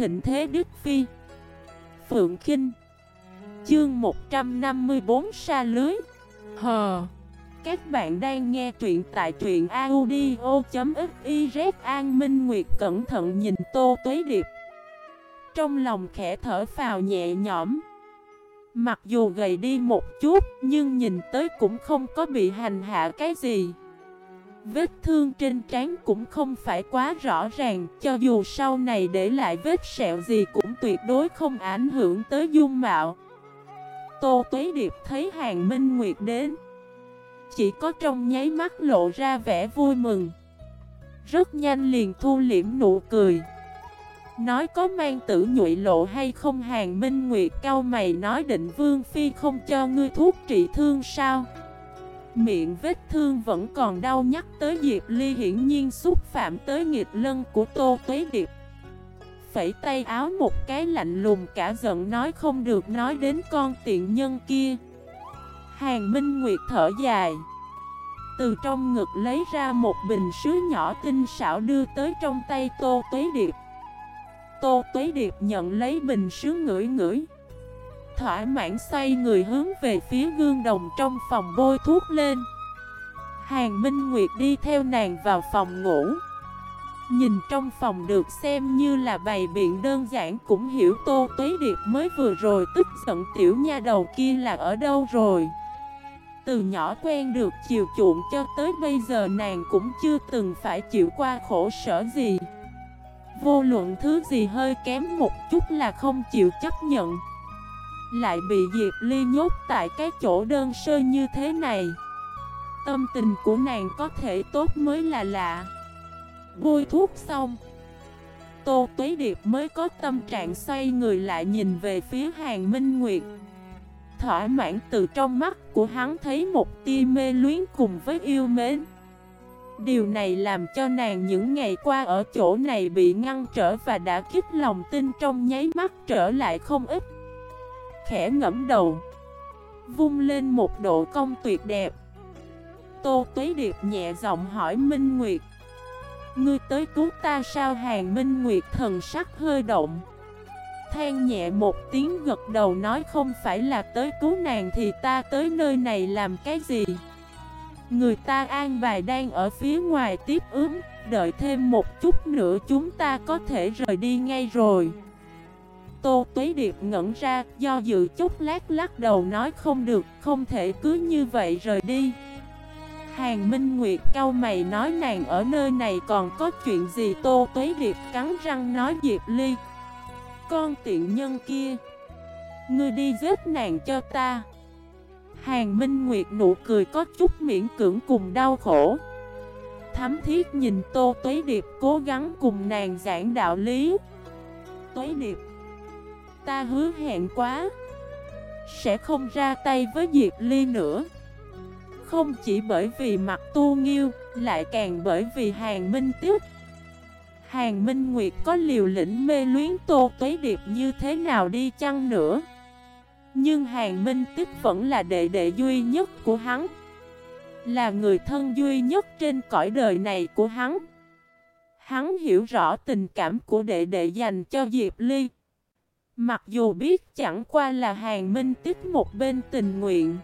thịnh thế Đức Phi. Phượng Kinh. Chương 154 Sa Lưới. Hờ Các bạn đang nghe truyện tại truyện audio.xyz An Minh Nguyệt cẩn thận nhìn Tô Tuế Điệp. Trong lòng khẽ thở phào nhẹ nhõm. Mặc dù gầy đi một chút Nhưng nhìn tới cũng không có bị hành hạ cái gì Vết thương trên trán cũng không phải quá rõ ràng, Cho dù sau này để lại vết sẹo gì cũng tuyệt đối không ảnh hưởng tới dung mạo. Tô Tuế Điệp thấy Hàng Minh Nguyệt đến, Chỉ có trong nháy mắt lộ ra vẻ vui mừng. Rất nhanh liền thu liễm nụ cười. Nói có mang tử nhụy lộ hay không Hàng Minh Nguyệt, cao mày nói định Vương Phi không cho ngươi thuốc trị thương sao? Miệng vết thương vẫn còn đau nhắc tới Diệp Ly hiển nhiên xúc phạm tới nghiệt lân của Tô Tuế Điệp. Phẩy tay áo một cái lạnh lùng cả giận nói không được nói đến con tiện nhân kia. Hàng Minh Nguyệt thở dài. Từ trong ngực lấy ra một bình sứ nhỏ tinh xảo đưa tới trong tay Tô Tuế Điệp. Tô Tuế Điệp nhận lấy bình sứ ngửi ngửi thỏa mãn xoay người hướng về phía gương đồng trong phòng bôi thuốc lên. Hàng Minh Nguyệt đi theo nàng vào phòng ngủ. Nhìn trong phòng được xem như là bày biện đơn giản cũng hiểu Tô Tuế Điệp mới vừa rồi tức giận tiểu nha đầu kia là ở đâu rồi. Từ nhỏ quen được chiều chuộng cho tới bây giờ nàng cũng chưa từng phải chịu qua khổ sở gì. Vô luận thứ gì hơi kém một chút là không chịu chấp nhận lại bị Diệp Ly nhốt tại cái chỗ đơn sơ như thế này. Tâm tình của nàng có thể tốt mới là lạ. Bôi thuốc xong. Tô Tuế Điệp mới có tâm trạng xoay người lại nhìn về phía Hàng Minh Nguyệt. Thỏa mãn từ trong mắt của hắn thấy một tia mê luyến cùng với yêu mến. Điều này làm cho nàng những ngày qua ở chỗ này bị ngăn trở và đã kích lòng tin trong nháy mắt trở lại không ít khẽ ngẫm đầu. Vung lên một độ công tuyệt đẹp. Tô Tuế Điệp nhẹ giọng hỏi Minh Nguyệt. Ngươi tới cứu ta sao? Hàng Minh Nguyệt thần sắc hơi động. Than nhẹ một tiếng gật đầu nói không phải là tới cứu nàng thì ta tới nơi này làm cái gì? Người ta an bài đang ở phía ngoài tiếp ứng, Đợi thêm một chút nữa chúng ta có thể rời đi ngay rồi. Tô Tuế Điệp ngẩn ra, do dự chút lát lắc đầu nói không được, không thể cứ như vậy rời đi. Hàng Minh Nguyệt cao mày nói nàng ở nơi này còn có chuyện gì Tô Tuế Điệp cắn răng nói Diệp Ly. Con tiện nhân kia, ngươi đi giết nàng cho ta. Hàng Minh Nguyệt nụ cười có chút miễn cưỡng cùng đau khổ. Thám thiết nhìn Tô Tuế Điệp cố gắng cùng nàng giảng đạo lý. Tuế Điệp Ta hứa hẹn quá, Sẽ không ra tay với Diệp Ly nữa. Không chỉ bởi vì mặt tu nghiêu, Lại càng bởi vì hàng minh tiếp Hàng Minh Nguyệt có liều lĩnh mê luyến Tô Tuế Điệp như thế nào đi chăng nữa. Nhưng Hàng Minh Tích vẫn là đệ đệ duy nhất của hắn, Là người thân duy nhất trên cõi đời này của hắn. Hắn hiểu rõ tình cảm của đệ đệ dành cho Diệp Ly. Mặc dù biết chẳng qua là Hàng Minh Tích một bên tình nguyện.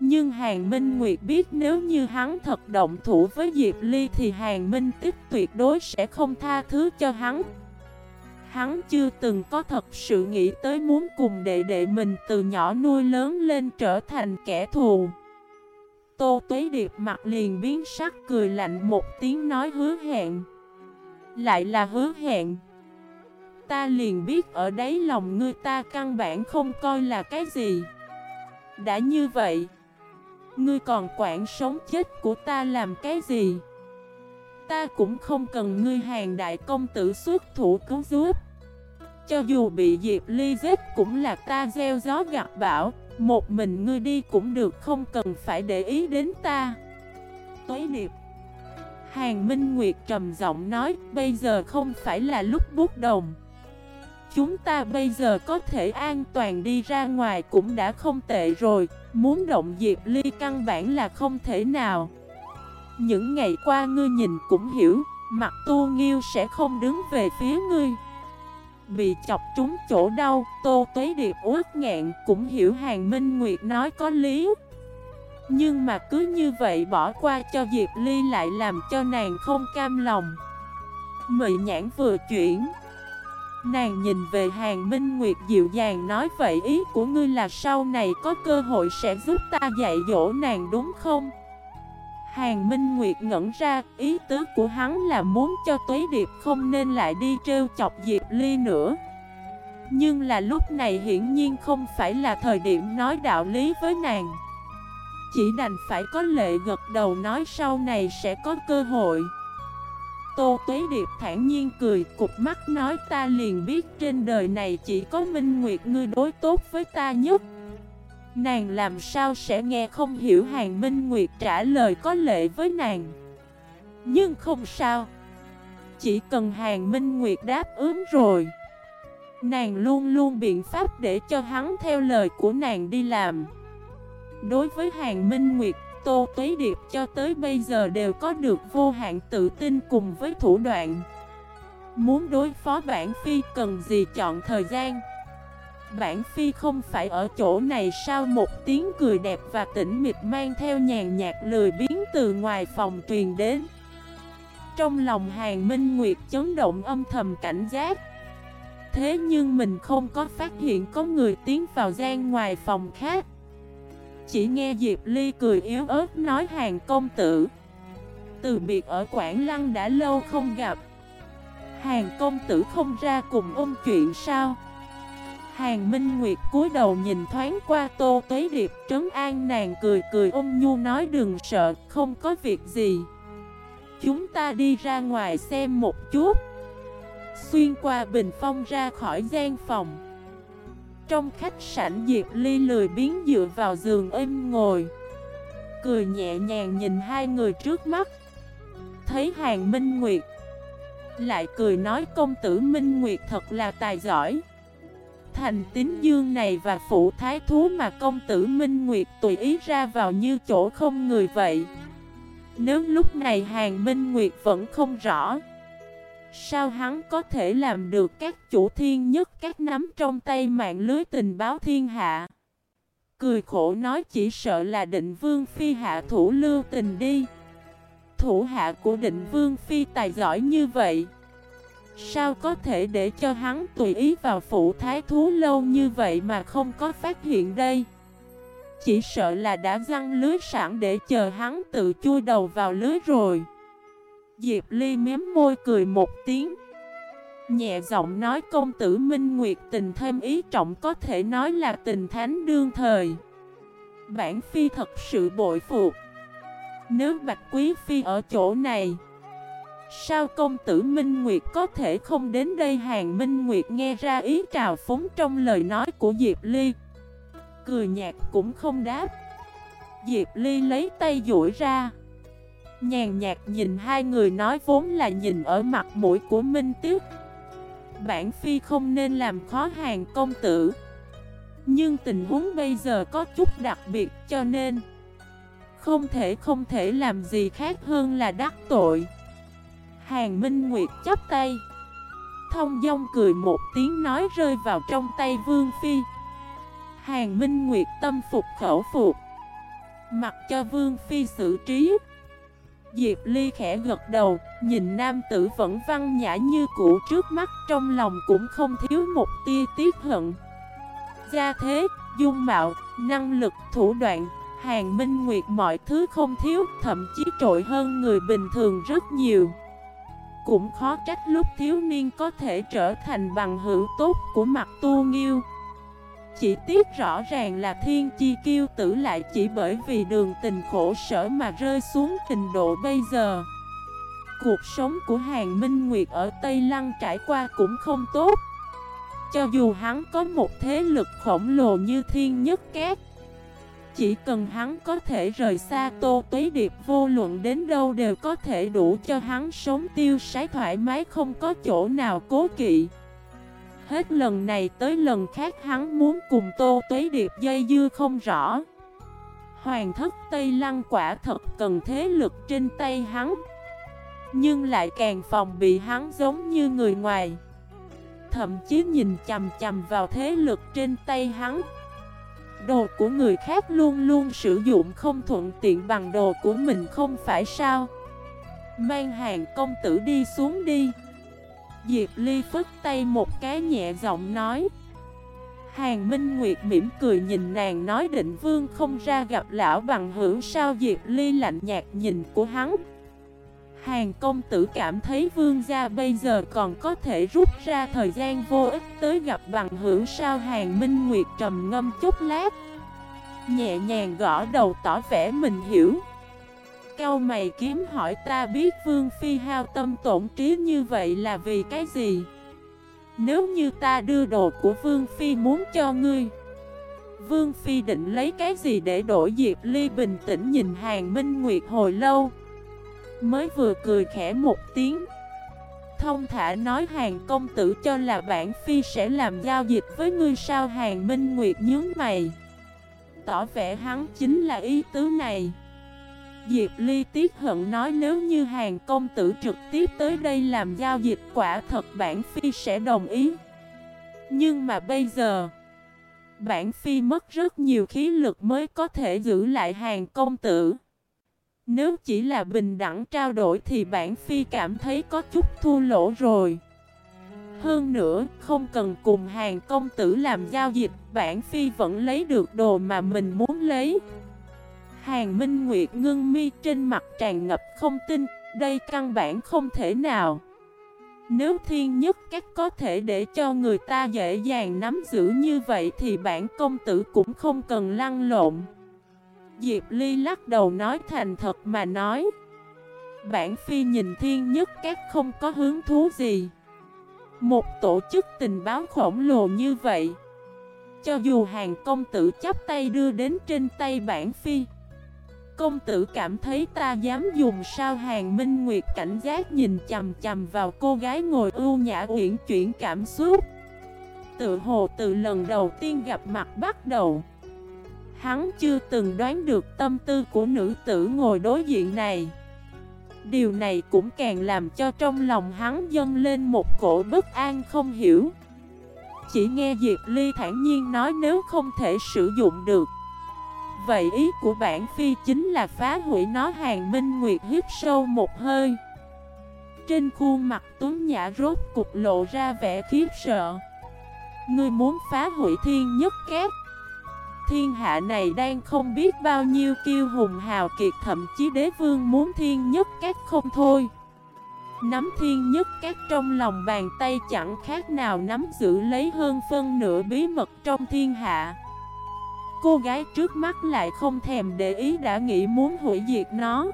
Nhưng Hàng Minh Nguyệt biết nếu như hắn thật động thủ với Diệp Ly Thì Hàng Minh Tích tuyệt đối sẽ không tha thứ cho hắn. Hắn chưa từng có thật sự nghĩ tới muốn cùng đệ đệ mình từ nhỏ nuôi lớn lên trở thành kẻ thù. Tô Tuế Điệp mặt liền biến sắc, cười lạnh một tiếng nói hứa hẹn. Lại là hứa hẹn. Ta liền biết ở đấy lòng ngươi ta căn bản không coi là cái gì. Đã như vậy, Ngươi còn quản sống chết của ta làm cái gì? Ta cũng không cần ngươi hàng đại công tử xuất thủ cứu giúp. Cho dù bị Diệp Ly giết cũng là ta gieo gió gặt bão, Một mình ngươi đi cũng được, không cần phải để ý đến ta. Tuế Điệp. Hàng Minh Nguyệt trầm giọng nói, Bây giờ không phải là lúc bút đồng. Chúng ta bây giờ có thể an toàn đi ra ngoài cũng đã không tệ rồi. Muốn động Diệp Ly căn bản là không thể nào. Những ngày qua ngươi nhìn cũng hiểu, Mặt tu nghiêu sẽ không đứng về phía ngươi. Bị chọc trúng chỗ đau, Tô Tuế Điệp uất nghẹn cũng hiểu Hàng Minh Nguyệt nói có lý. Nhưng mà cứ như vậy bỏ qua cho Diệp Ly lại làm cho nàng không cam lòng. Mị nhãn vừa chuyển Nàng nhìn về Hàng Minh Nguyệt dịu dàng nói vậy ý của ngươi là sau này có cơ hội sẽ giúp ta dạy dỗ nàng đúng không? Hàng Minh Nguyệt ngẩn ra, ý tứ của hắn là muốn cho Tuế Điệp không nên lại đi trêu chọc Diệp Ly nữa. Nhưng là lúc này hiển nhiên không phải là thời điểm nói đạo lý với nàng. Chỉ đành phải có lệ gật đầu nói sau này sẽ có cơ hội. Tô Tuế Điệp thản nhiên cười, cục mắt nói ta liền biết trên đời này chỉ có Minh Nguyệt ngươi đối tốt với ta nhất. Nàng làm sao sẽ nghe không hiểu Hàng Minh Nguyệt trả lời có lệ với nàng? Nhưng không sao. Chỉ cần Hàng Minh Nguyệt đáp ứng rồi Nàng luôn luôn biện pháp để cho hắn theo lời của nàng đi làm. Đối với Hàng Minh Nguyệt, Tô Tuế Điệp cho tới bây giờ đều có được vô hạn tự tin cùng với thủ đoạn. Muốn đối phó bản phi cần gì chọn thời gian? Bản phi không phải ở chỗ này sao một tiếng cười đẹp và tĩnh mịch mang theo nhàn nhạt lười biến từ ngoài phòng truyền đến. Trong lòng hàng minh nguyệt chấn động âm thầm cảnh giác. Thế nhưng mình không có phát hiện có người tiến vào gian ngoài phòng khác. Chỉ nghe Diệp Ly cười yếu ớt nói hàng công tử Từ biệt ở Quảng Lăng đã lâu không gặp Hàng công tử không ra cùng ôm chuyện sao Hàng Minh Nguyệt cúi đầu nhìn thoáng qua Tô Tuế Điệp trấn an nàng cười cười ôm nhu nói đừng sợ, không có việc gì. Chúng ta đi ra ngoài xem một chút. Xuyên qua bình phong ra khỏi gian phòng. Trong khách sạn Diệp Ly lười biến dựa vào giường êm ngồi. Cười nhẹ nhàng nhìn hai người trước mắt. Thấy Hàng Minh Nguyệt. Lại cười nói công tử Minh Nguyệt thật là tài giỏi thành tín dương này và phụ thái thú mà công tử Minh Nguyệt tùy ý ra vào như chỗ không người vậy. Nếu lúc này hàng Minh Nguyệt vẫn không rõ, sao hắn có thể làm được các chủ thiên nhất, các nắm trong tay mạng lưới tình báo thiên hạ. Cười khổ nói chỉ sợ là định vương phi hạ thủ lưu tình đi. Thủ hạ của định vương phi tài giỏi như vậy. Sao có thể để cho hắn tùy ý vào phụ thái thú lâu như vậy mà không có phát hiện đây Chỉ sợ là đã răng lưới sẵn để chờ hắn tự chui đầu vào lưới rồi Diệp Ly mém môi cười một tiếng. Nhẹ giọng nói công tử Minh Nguyệt tình thêm ý trọng có thể nói là tình thánh đương thời. Bản Phi thật sự bội phục. Nếu Bạch Quý Phi ở chỗ này, Sao công tử Minh Nguyệt có thể không đến đây? Hàng Minh Nguyệt nghe ra ý trào phúng trong lời nói của Diệp Ly Cười nhạt cũng không đáp. Diệp Ly lấy tay duỗi ra. Nhàn nhạt nhìn hai người nói vốn là nhìn ở mặt mũi của Minh Tiết Bản Phi không nên làm khó hàng công tử. Nhưng tình huống bây giờ có chút đặc biệt cho nên Không thể không thể làm gì khác hơn là đắc tội. Hàng Minh Nguyệt chắp tay. Thông dong cười một tiếng nói rơi vào trong tay Vương Phi. Hàng Minh Nguyệt tâm phục khẩu phục. Mặc cho Vương Phi xử trí. Diệp Ly khẽ gật đầu Nhìn nam tử vẫn văn nhã như cũ trước mắt Trong lòng cũng không thiếu một tia tiếc hận. Gia thế, dung mạo, năng lực, thủ đoạn Hàng Minh Nguyệt mọi thứ không thiếu Thậm chí trội hơn người bình thường rất nhiều. Cũng khó trách lúc thiếu niên có thể trở thành bằng hữu tốt của mặt tu nghiêu. Chỉ tiếc rõ ràng là thiên chi kiêu tử lại chỉ bởi vì đường tình khổ sở mà rơi xuống trình độ bây giờ Cuộc sống của Hàng Minh Nguyệt ở Tây Lăng trải qua cũng không tốt Cho dù hắn có một thế lực khổng lồ như thiên nhất két chỉ cần hắn có thể rời xa Tô Tuế Điệp vô luận đến đâu đều có thể đủ cho hắn sống tiêu sái thoải mái, không có chỗ nào cố kỵ. Hết lần này tới lần khác hắn muốn cùng Tô Tuế Điệp dây dưa không rõ. Hoàng thất Tây Lăng quả thật cần thế lực trên tay hắn. Nhưng lại càng phòng bị hắn giống như người ngoài. thậm chí nhìn chầm chầm vào thế lực trên tay hắn. Đồ của người khác luôn luôn sử dụng không thuận tiện bằng đồ của mình không phải sao Mang hàng công tử đi xuống đi Diệp Ly phức tay một cái nhẹ giọng nói. Hàng Minh Nguyệt mỉm cười nhìn nàng nói định vương không ra gặp lão bằng hữu sao Diệp Ly lạnh nhạt nhìn của hắn. Hàng công tử cảm thấy vương gia bây giờ còn có thể rút ra thời gian vô ích tới gặp bằng hữu sao Hàng Minh Nguyệt trầm ngâm chút lát. Nhẹ nhàng gõ đầu tỏ vẻ mình hiểu. Cao mày kiếm hỏi ta biết Vương Phi hao tâm tổn trí như vậy là vì cái gì? Nếu như ta đưa đồ của Vương Phi muốn cho ngươi, Vương Phi định lấy cái gì để đổi Diệp Ly bình tĩnh nhìn Hàng Minh Nguyệt hồi lâu? Mới vừa cười khẽ một tiếng. Thông thả nói hàng công tử cho là bản phi sẽ làm giao dịch với ngươi sao hàng minh nguyệt nhướng mày? Tỏ vẻ hắn chính là ý tứ này. Diệp Ly tiếc hận nói nếu như hàng công tử trực tiếp tới đây làm giao dịch quả thật bản phi sẽ đồng ý Nhưng mà bây giờ Bản phi mất rất nhiều khí lực mới có thể giữ lại hàng công tử nếu chỉ là bình đẳng trao đổi thì bản phi cảm thấy có chút thua lỗ rồi. Hơn nữa, không cần cùng hàng công tử làm giao dịch, bản phi vẫn lấy được đồ mà mình muốn lấy. Hàng Minh Nguyệt ngưng mi trên mặt tràn ngập không tin, đây căn bản không thể nào. Nếu thiên nhất các có thể để cho người ta dễ dàng nắm giữ như vậy thì bản công tử cũng không cần lăn lộn. Diệp Ly lắc đầu nói thành thật mà nói Bản phi nhìn thiên nhất các không có hứng thú gì Một tổ chức tình báo khổng lồ như vậy Cho dù hàng công tử chắp tay đưa đến trên tay bản phi Công tử cảm thấy ta dám dùng sao hàng minh nguyệt cảnh giác nhìn chầm chầm vào cô gái ngồi ưu nhã uyển chuyển cảm xúc. Tự hồ từ lần đầu tiên gặp mặt bắt đầu, Hắn chưa từng đoán được tâm tư của nữ tử ngồi đối diện này. Điều này cũng càng làm cho trong lòng hắn dâng lên một cổ bất an không hiểu. Chỉ nghe Diệp Ly thản nhiên nói nếu không thể sử dụng được Vậy ý của bản phi chính là phá hủy nó, hàng minh nguyệt hít sâu một hơi Trên khuôn mặt tuấn nhã rốt cục lộ ra vẻ khiếp sợ Ngươi muốn phá hủy thiên nhất két thiên hạ này đang không biết bao nhiêu kiêu hùng hào kiệt, thậm chí đế vương muốn thiên nhất các không thôi. Nắm thiên nhất các trong lòng bàn tay chẳng khác nào nắm giữ lấy hơn phân nửa bí mật trong thiên hạ. Cô gái trước mắt lại không thèm để ý đã nghĩ muốn hủy diệt nó.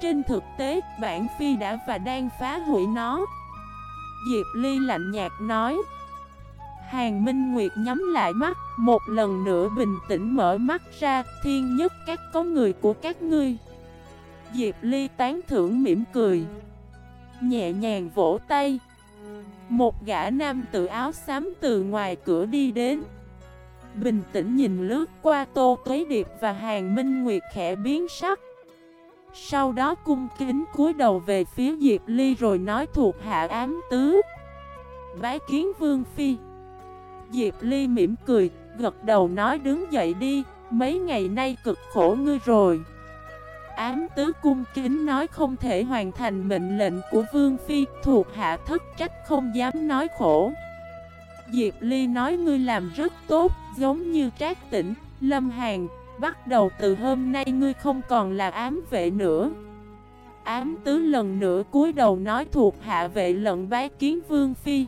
Trên thực tế, bản phi đã và đang phá hủy nó. Diệp Ly lạnh nhạt nói. Hàng Minh Nguyệt nhắm lại mắt, một lần nữa bình tĩnh mở mắt ra, thiên nhất các có người của các ngươi. Diệp Ly tán thưởng mỉm cười, nhẹ nhàng vỗ tay. Một gã nam tự áo xám từ ngoài cửa đi đến. Bình tĩnh nhìn lướt qua Tô Tuế Điệp và Hàng Minh Nguyệt khẽ biến sắc. Sau đó cung kính cúi đầu về phía Diệp Ly rồi nói thuộc hạ ám tứ. Bái kiến Vương Phi. Diệp Ly mỉm cười, gật đầu nói đứng dậy đi, mấy ngày nay cực khổ ngươi rồi. Ám tứ cung kính nói không thể hoàn thành mệnh lệnh của Vương Phi, thuộc hạ thất trách không dám nói khổ. Diệp Ly nói ngươi làm rất tốt, giống như trác tỉnh, lâm hàng, bắt đầu từ hôm nay ngươi không còn là ám vệ nữa. Ám tứ lần nữa cúi đầu nói thuộc hạ vệ lận bái kiến Vương Phi.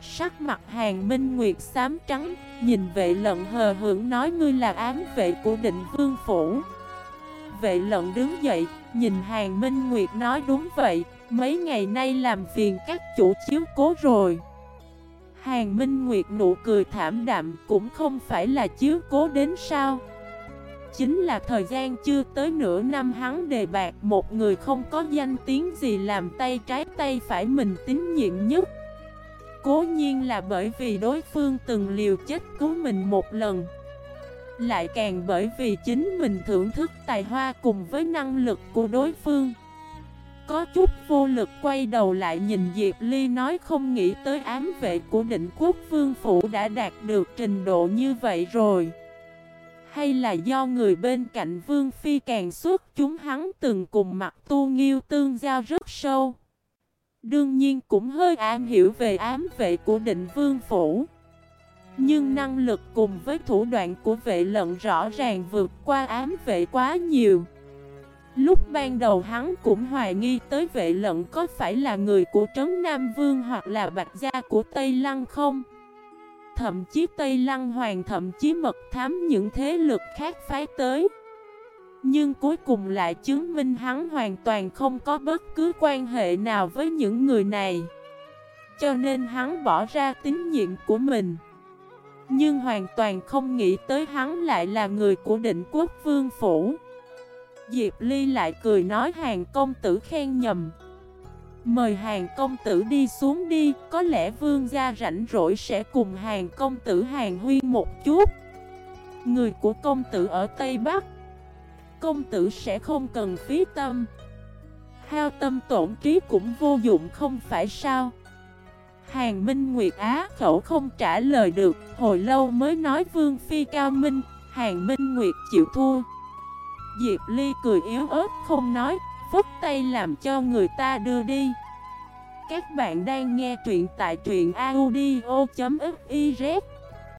Sắc mặt hàng minh nguyệt xám trắng Nhìn vệ lận hờ hưởng nói ngươi là ám vệ của định vương phủ Vệ lận đứng dậy Nhìn hàng minh nguyệt nói đúng vậy Mấy ngày nay làm phiền các chủ chiếu cố rồi Hàng minh nguyệt nụ cười thảm đạm Cũng không phải là chiếu cố đến sao. Chính là thời gian chưa tới nửa năm hắn đề bạc Một người không có danh tiếng gì làm tay trái tay phải mình tín nhiệm nhất. Cố nhiên là bởi vì đối phương từng liều chết cứu mình một lần. Lại càng bởi vì chính mình thưởng thức tài hoa cùng với năng lực của đối phương có chút vô lực quay đầu lại nhìn Diệp Ly nói không nghĩ tới ám vệ của định quốc vương phủ đã đạt được trình độ như vậy rồi. Hay là do người bên cạnh vương phi càng suốt chúng hắn từng cùng mặt tu nghiêu tương giao rất sâu. Đương nhiên cũng hơi am hiểu về ám vệ của định vương phủ. Nhưng năng lực cùng với thủ đoạn của vệ lận rõ ràng vượt qua ám vệ quá nhiều. Lúc ban đầu hắn cũng hoài nghi tới vệ lận có phải là người của Trấn Nam Vương hoặc là bạch gia của Tây Lăng không? Thậm chí Tây Lăng Hoàng thậm chí mật thám những thế lực khác phái tới. Nhưng cuối cùng lại chứng minh hắn hoàn toàn không có bất cứ quan hệ nào với những người này. Cho nên hắn bỏ ra tín nhiệm của mình. Nhưng hoàn toàn không nghĩ tới hắn lại là người của định quốc vương phủ. Diệp Ly lại cười nói hàng công tử khen nhầm. Mời hàng công tử đi xuống đi, Có lẽ vương gia rảnh rỗi sẽ cùng hàng công tử hàng huyên một chút. Người của công tử ở Tây Bắc, Công tử sẽ không cần phí tâm. Hao tâm tổn trí cũng vô dụng không phải sao? Hàng Minh Nguyệt Á khẩu không trả lời được, Hồi lâu mới nói Vương Phi Cao Minh, Hàng Minh Nguyệt chịu thua. Diệp Ly cười yếu ớt không nói, phất tay làm cho người ta đưa đi. Các bạn đang nghe truyện tại truyện audio.fif